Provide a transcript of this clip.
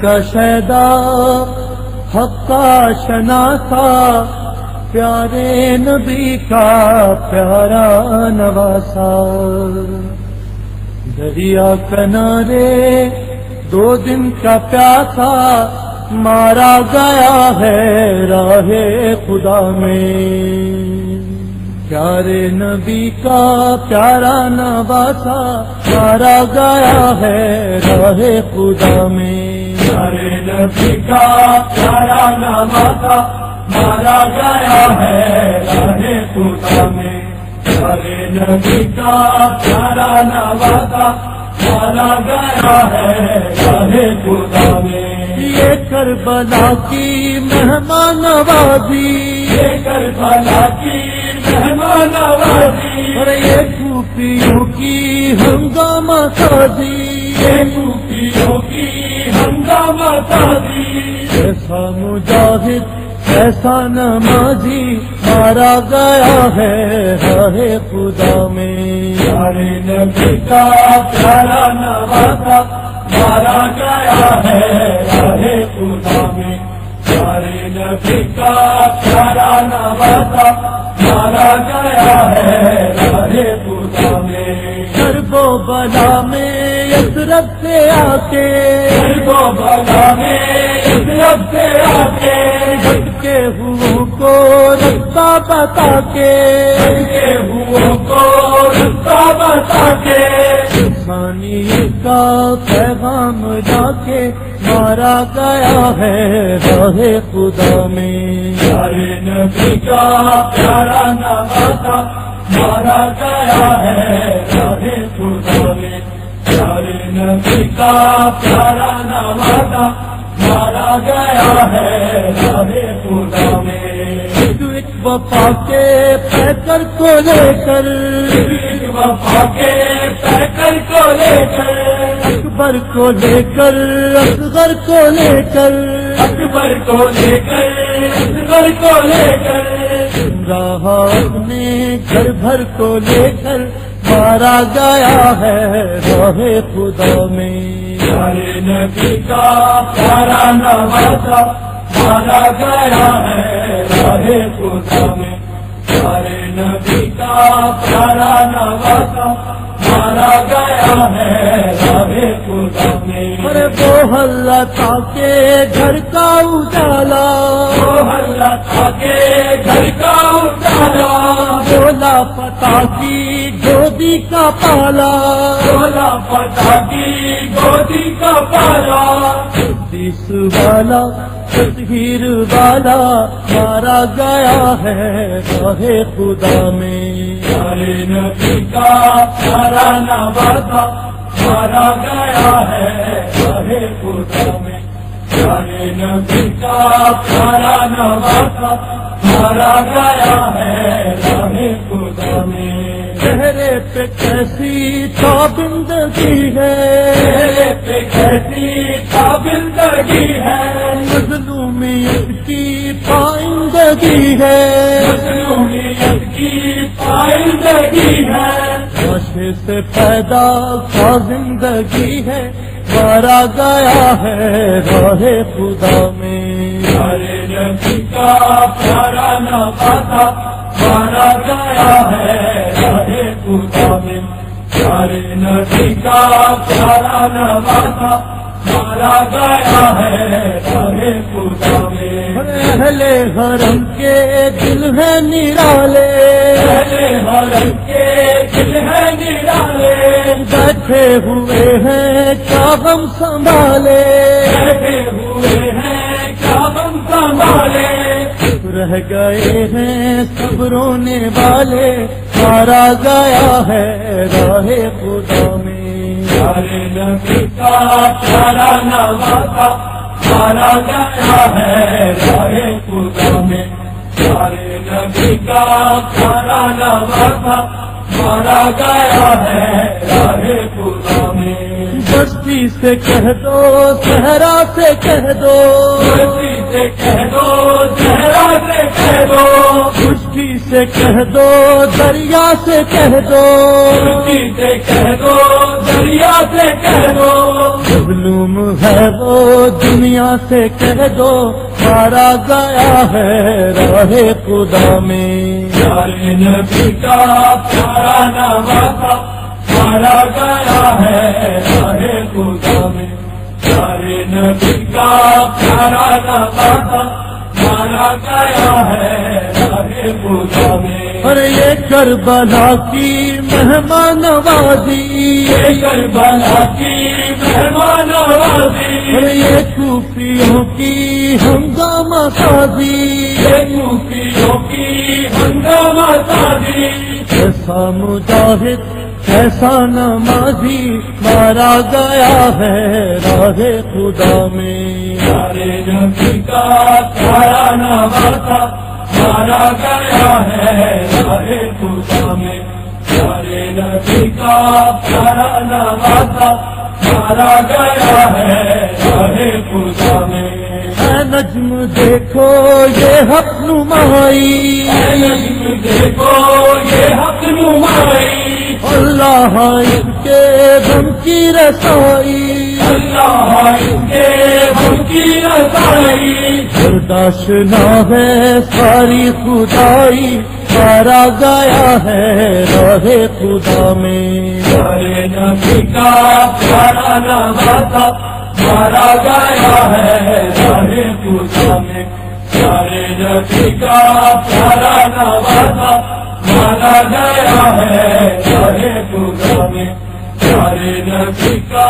کا شیدا حق کا شناسا پیارے نبی کا پیارا نواسا دریا کنارے دو دن کا پیاسا، مارا گیا ہے راہ خدا میں۔ پیارے نبی کا پیارا نواسا مارا گیا ہے راہ خدا میں۔ پیارے نبی کا پیارا نواسا مارا گیا ہے راہ خدا میں پیارے نبی کا پیارا نواسا مارا گیا ہے راہ خدا میں یہ کربلا کی مہمان نوازی یہ کربلا کی مہمان نوازی اور یہ خوفیوں کی ہنگامہ سازی۔ یہ خوفیوں کی ایسا مجاہد ایسا نمازی مارا گیا ہے راہ خدا میں۔ پیارے نبی کا پیارا نوازا مارا گیا ہے راہ خدا میں۔ پیارے نبی کا پیارا نوازا مارا گیا ہے راہ خدا میں۔ کربو بلا میں یسرت سے آ کے کربو بلا میں یسرت سے آ کے کے ہو کو رستہ بتا کے ہو کو رستہ بتا کے کا پیغام جا کے مارا گیا ہے راہ خدا میں۔ پیارے نبی کا پیارا مارا گیا ہے راہ خدا میں۔ نبی کا مارا گیا ہے راہ خدا میں وفا کے پیکر کو لے کر وفا کے پیکر کو لے کر اکبر کو لے کر اصغر کو لے کر اکبر کو لے کر اصغر کو لے کر رہا اپنے گھر بھر کو لے کر مارا گیا ہے راہ خدا میں۔ پیارے نبی کا پیارا نوازا مارا گیا ہے راہ خدا میں۔ پیارے نبی کا پیارا نوازا مارا گیا ہے راہ خدا میں۔ ارے وہ ہلہ تھا کے گھر کا اجالا۔ وہ ہلہ تھا کے گھر کا پتا کی گودی کا پالا۔ بولا پتا کی گودی کا پالا۔ دیس والا تصویر والا مارا گیا ہے راہ خدا میں۔ پیارے نبی کا پیارا نوازا مارا گیا ہے راہ خدا میں۔ پیارے نبی کا پیارا نوازا مارا گیا ہے راہ خدا میں۔ چہرے پہ کیسی تابندگی ہے۔ چہرے پہ کیسی تابندگی ہے۔ مظلومیت کی پائندگی ہے۔ مظلومیت کی پائندگی ہے۔ نشے سے پیدا کا زندگی ہے۔ مارا گیا ہے راہ خدا میں۔ پیارے نبی کا پیارا نوازا مارا گیا ہے راہ خدا میں۔ سارے نبی کا پیارا نوازا مارا گیا ہے اہل حرم کے دل ہے نرالے۔ اہل حرم کے دل نرالے۔ بیٹھے ہوئے ہیں کیا غم سنبھالے۔ بیٹھے ہوئے ہیں کیا غم سنبھالے۔ رہ گئے ہیں سب رونے والے۔ مارا گیا ہے راہ خدا میں پیارے گیا ہے۔ راہ خدا میں سارے نبی کا پیارا نوازا مارا گیا ہے راہ خدا بستی سے کہہ دو صحرا سے کہہ دو۔ بستی سے کہہ دو صحرا سے کہہ دو۔ خشکی سے کہہ دو دریا سے کہہ دو۔ سے کہہ دو دریا سے کہہ دو۔ ظلم ہے وہ دنیا سے کہہ دو۔ مارا گیا ہے راہ خدا میں۔ نبی کا پیارا نواسا مارا گیا ہے راہ خدا میں۔ پیارے نبی کا پیارا نواسا مارا گیا ہے راہ خدا میں۔ اور یہ کربلا کی مہمان نوازی۔ یہ کربلا کی مہمان نوازی۔ یہ کوفیوں کی ہنگامہ سازی۔ یہ صوفیوں کی ہنگامہ سازی۔ ایسا مجاہد ایسا نمازی مارا گیا ہے راہ خدا میں۔ پیارے نبی کا پیارا نواسا مارا گیا ہے راہ خدا میں۔ پیارے نبی کا پیارا نواسا مارا گیا ہے راہ خدا میں۔ نجم دیکھو یہ حق نمائی۔ نجم دیکھو یہ حق نمائی۔ کی رسائی اللہ کے کی رسائی برداشت نہ ہے ساری خدائی مارا گیا ہے راہ خدا میں پیارے نبی کا پیارا نواسا مارا گیا ہے راہ خدا میں پیارے نبی کا پیارا نواسا مارا گیا ہے راہ خدا میں پیارے نبی کا۔